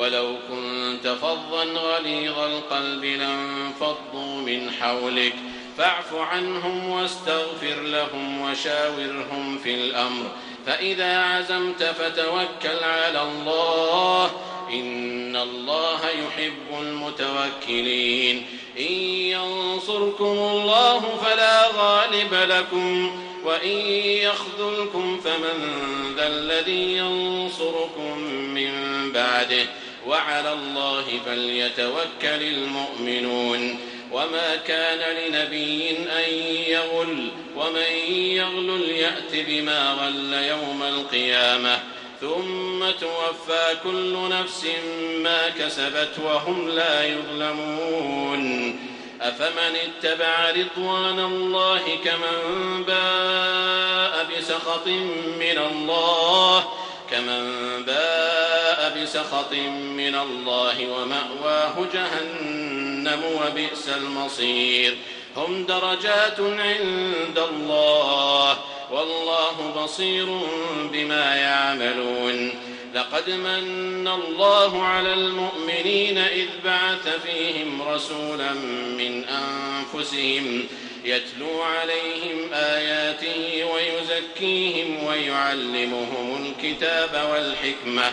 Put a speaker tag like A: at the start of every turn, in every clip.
A: ولو كنت فظا غليظ القلب لانفضوا من حولك. فاعف عنهم واستغفر لهم وشاورهم في الأمر. فإذا عزمت فتوكل على الله. إن الله يحب المتوكلين. إن ينصركم الله فلا غالب لكم. وإن يخذلكم فمن ذا الذي ينصركم من بعده. وعلى الله فليتوكل المؤمنون. وما كان لنبي أن يغل ومن يغل يأت بما غل يوم القيامة. ثم توفى كل نفس ما كسبت وهم لا يظلمون. أفمن اتبع رضوان الله كمن باء بسخط من الله كمن باء بسخط من الله ومأواه جهنم وبئس المصير. هم درجات عند الله. والله بصير بما يعملون. لقد من الله على المؤمنين إذ بعث فيهم رسولا من أنفسهم يتلو عليهم آياته ويزكيهم ويعلمهم الكتاب والحكمة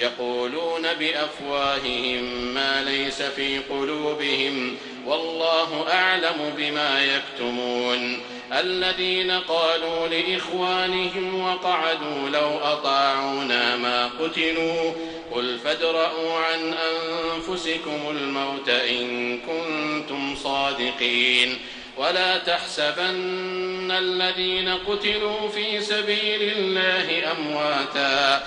A: يقولون بأفواههم ما ليس في قلوبهم والله أعلم بما يكتمون الذين قالوا لإخوانهم وقعدوا لو أطاعونا ما قتلوا قل فادرءوا عن أنفسكم الموت إن كنتم صادقين ولا تحسبن الذين قتلوا في سبيل الله أمواتا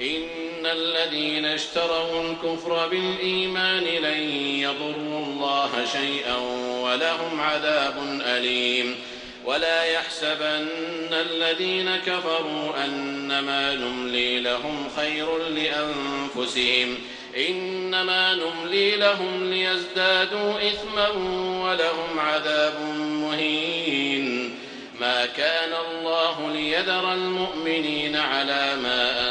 A: إن الذين اشتروا الكفر بالإيمان لن يضروا الله شيئا ولهم عذاب أليم. ولا يحسبن الذين كفروا أنما نملي لهم خير لأنفسهم. إنما نملي لهم ليزدادوا إثما ولهم عذاب مهين. ما كان الله ليذر المؤمنين على ما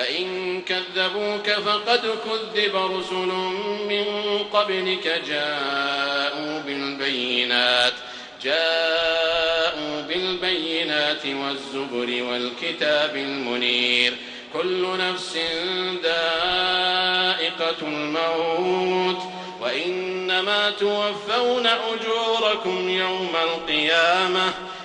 A: فإن كذبوك فقد كذب رسل من قبلك جاءوا بالبينات جاءوا بالبينات والزبر والكتاب المنير. كل نفس دائقة الموت. وإنما توفون أجوركم يوم القيامة.